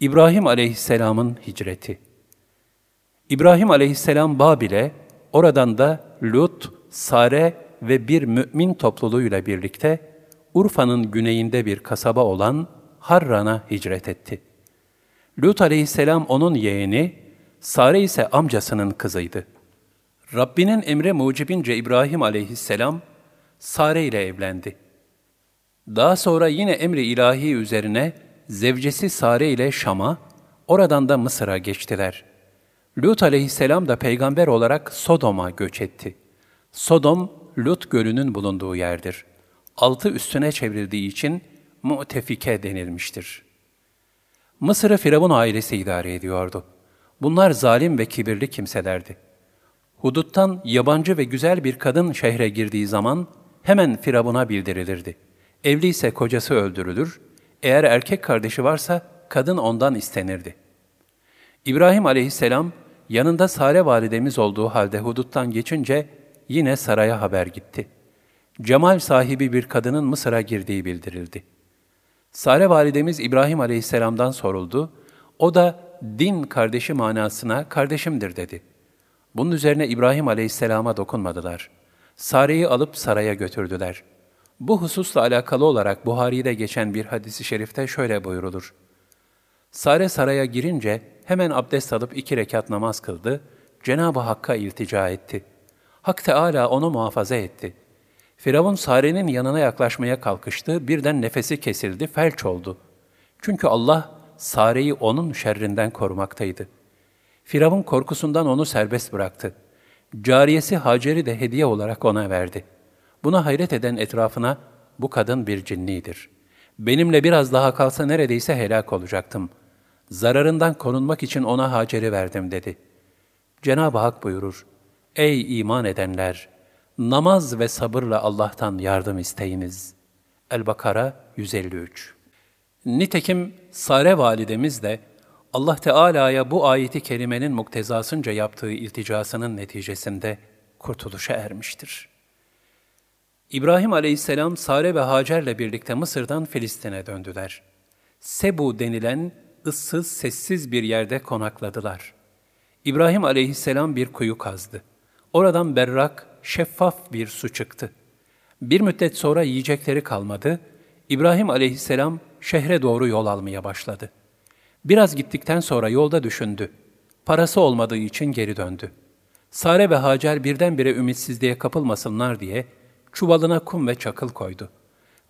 İbrahim aleyhisselamın hicreti İbrahim aleyhisselam Babil'e, oradan da Lut, Sare ve bir mümin topluluğuyla birlikte Urfa'nın güneyinde bir kasaba olan Harran'a hicret etti. Lut aleyhisselam onun yeğeni, Sare ise amcasının kızıydı. Rabbinin emre mucibince İbrahim aleyhisselam Sare ile evlendi. Daha sonra yine emri ilahi üzerine zevcesi Sare ile Şam'a, oradan da Mısır'a geçtiler. Lut aleyhisselam da peygamber olarak Sodom'a göç etti. Sodom, Lut gölünün bulunduğu yerdir. Altı üstüne çevrildiği için Mu'tefike denilmiştir. Mısır'ı Firavun ailesi idare ediyordu. Bunlar zalim ve kibirli kimselerdi. Huduttan yabancı ve güzel bir kadın şehre girdiği zaman hemen Firavun'a bildirilirdi. Evli ise kocası öldürülür, eğer erkek kardeşi varsa kadın ondan istenirdi. İbrahim aleyhisselam yanında Sare validemiz olduğu halde huduttan geçince yine saraya haber gitti. Cemal sahibi bir kadının Mısır'a girdiği bildirildi. Sare validemiz İbrahim aleyhisselamdan soruldu. O da din kardeşi manasına kardeşimdir dedi. Bunun üzerine İbrahim aleyhisselama dokunmadılar. Sare'yi alıp saraya götürdüler.'' Bu hususla alakalı olarak Buhari'de geçen bir hadisi şerifte şöyle buyurulur. Sare saraya girince hemen abdest alıp iki rekat namaz kıldı, Cenab-ı Hakk'a iltica etti. Hak Teala onu muhafaza etti. Firavun Sare'nin yanına yaklaşmaya kalkıştı, birden nefesi kesildi, felç oldu. Çünkü Allah Sare'yi onun şerrinden korumaktaydı. Firavun korkusundan onu serbest bıraktı. Cariyesi Hacer'i de hediye olarak ona verdi.'' Buna hayret eden etrafına, bu kadın bir cinnidir. Benimle biraz daha kalsa neredeyse helak olacaktım. Zararından korunmak için ona Hacer'i verdim dedi. Cenab-ı Hak buyurur, Ey iman edenler! Namaz ve sabırla Allah'tan yardım isteyiniz. El-Bakara 153 Nitekim Sare validemiz de Allah Teala'ya bu ayeti kerimenin muktezasınca yaptığı ilticasının neticesinde kurtuluşa ermiştir.'' İbrahim aleyhisselam Sare ve Hacer'le birlikte Mısır'dan Filistin'e döndüler. Sebu denilen ıssız, sessiz bir yerde konakladılar. İbrahim aleyhisselam bir kuyu kazdı. Oradan berrak, şeffaf bir su çıktı. Bir müddet sonra yiyecekleri kalmadı. İbrahim aleyhisselam şehre doğru yol almaya başladı. Biraz gittikten sonra yolda düşündü. Parası olmadığı için geri döndü. Sare ve Hacer birdenbire ümitsizliğe kapılmasınlar diye Çuvalına kum ve çakıl koydu.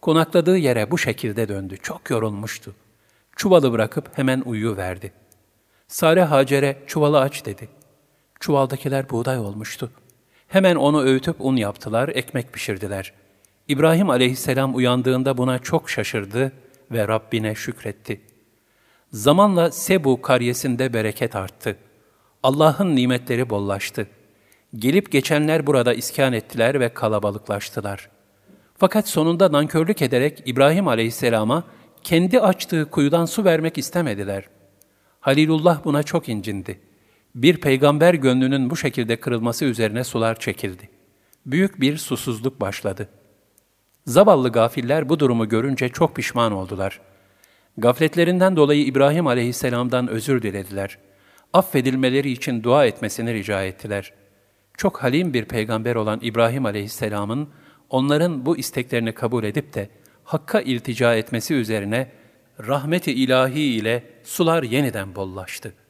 Konakladığı yere bu şekilde döndü. Çok yorulmuştu. Çuvalı bırakıp hemen uyuverdi. Sare Hacer'e çuvalı aç dedi. Çuvaldakiler buğday olmuştu. Hemen onu öğütüp un yaptılar, ekmek pişirdiler. İbrahim aleyhisselam uyandığında buna çok şaşırdı ve Rabbine şükretti. Zamanla Sebu karyesinde bereket arttı. Allah'ın nimetleri bollaştı. Gelip geçenler burada iskan ettiler ve kalabalıklaştılar. Fakat sonunda nankörlük ederek İbrahim aleyhisselama kendi açtığı kuyudan su vermek istemediler. Halilullah buna çok incindi. Bir peygamber gönlünün bu şekilde kırılması üzerine sular çekildi. Büyük bir susuzluk başladı. Zavallı gafiller bu durumu görünce çok pişman oldular. Gafletlerinden dolayı İbrahim aleyhisselamdan özür dilediler. Affedilmeleri için dua etmesini rica ettiler.'' Çok halim bir peygamber olan İbrahim aleyhisselamın onların bu isteklerini kabul edip de Hakk'a iltica etmesi üzerine rahmeti ilahi ile sular yeniden bollaştı.''